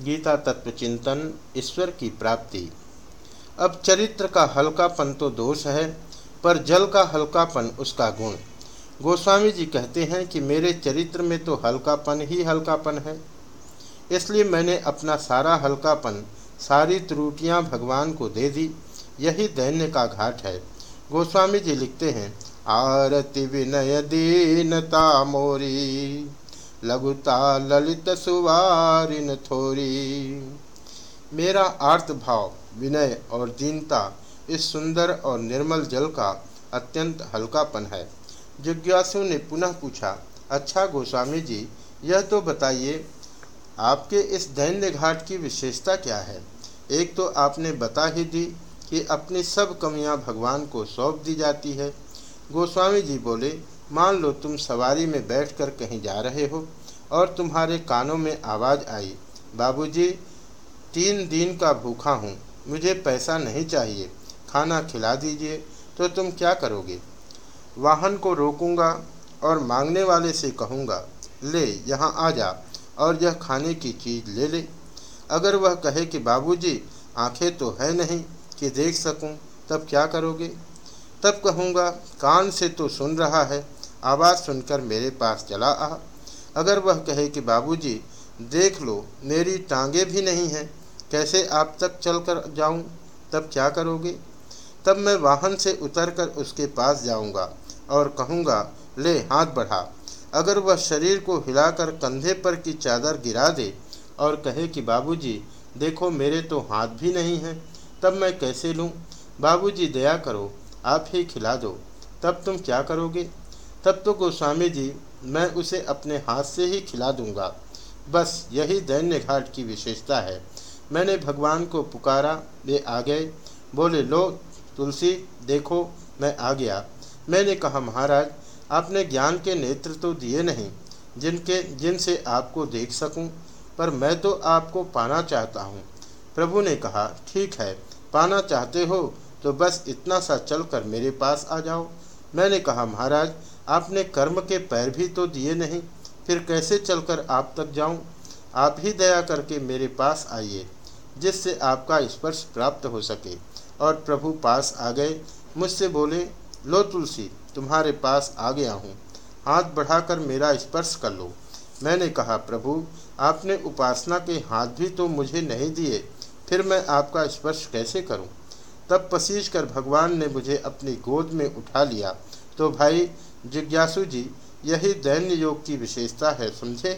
गीता तत्व चिंतन ईश्वर की प्राप्ति। अब चरित्र का हल्कापन तो दोष है, पर जल का हल्कापन उसका गुण। गोस्वामी जी कहते हैं कि मेरे चरित्र में तो हल्कापन ही हल्कापन है। इसलिए मैंने अपना सारा हल्कापन, सारी त्रुटियाँ भगवान को दे दी, यही दैन्य का घाट है। गोस्वामी जी लिखते हैं, आरती विनय दीनता मोरी लघुता ललित सुवारिन थोरी। मेरा आर्त भाव, विनय और दीनता इस सुंदर और निर्मल जल का अत्यंत हल्कापन है। जिज्ञासु ने पुनः पूछा अच्छा गोस्वामी जी, यह तो बताइए, आपके इस दैन्य घाट की विशेषता क्या है? एक तो आपने बता ही दी कि अपनी सब कमियाँ भगवान को सौंप दी जाती है। गोस्वामी जी बोले मान लो तुम सवारी में बैठकर कहीं जा रहे हो और तुम्हारे कानों में आवाज़ आई, बाबूजी, तीन दिन का भूखा हूँ, मुझे पैसा नहीं चाहिए, खाना खिला दीजिए तो तुम क्या करोगे? वाहन को रोकूँगा और मांगने वाले से कहूँगा, ले, यहाँ आ जा और यह खाने की चीज़ ले ले। अगर वह कहे कि, बाबूजी, आँखें तो है नहीं कि देख सकूँ, तब क्या करोगे? तब कहूँगा, कान से तो सुन रहा है आवाज़ सुनकर मेरे पास चला आ। अगर वह कहे कि, बाबूजी, देख लो, मेरी टांगे भी नहीं हैं, कैसे आप तक चलकर जाऊँ? तब क्या करोगे? तब मैं वाहन से उतरकर उसके पास जाऊँगा और कहूँगा, ले, हाथ बढ़ा। अगर वह शरीर को हिलाकर कंधे पर की चादर गिरा दे और कहे कि, बाबूजी, देखो, मेरे तो हाथ भी नहीं हैं, तब मैं कैसे लूँ? बाबूजी, दया करो, आप ही खिला दो, तब तुम क्या करोगे? तब तो गोस्वामी जी मैं उसे अपने हाथ से ही खिला दूँगा। बस यही दैन्य घाट की विशेषता है। मैंने भगवान को पुकारा, वे आ गए। बोले, लो, तुलसी, देखो, मैं आ गया। मैंने कहा, महाराज, आपने ज्ञान के नेत्र तो दिए नहीं, जिनके, जिनसे आपको देख सकूँ, पर मैं तो आपको पाना चाहता हूँ। प्रभु ने कहा, ठीक है, पाना चाहते हो तो बस इतना सा चलकर मेरे पास आ जाओ। मैंने कहा, महाराज आपने कर्म के पैर भी तो दिए नहीं, फिर कैसे चलकर आप तक जाऊँ? आप ही दया करके मेरे पास आइए, जिससे आपका स्पर्श प्राप्त हो सके। और प्रभु पास आ गए, मुझसे बोले, लो तुलसी, तुम्हारे पास आ गया हूँ। हाथ बढ़ाकर मेरा स्पर्श कर लो। मैंने कहा, प्रभु, आपने उपासना के हाथ भी तो मुझे नहीं दिए, फिर मैं आपका स्पर्श कैसे करूँ? तब पसीज कर भगवान ने मुझे अपनी गोद में उठा लिया। तो भाई जिज्ञासु जी यही दैन्य योग की विशेषता है समझे?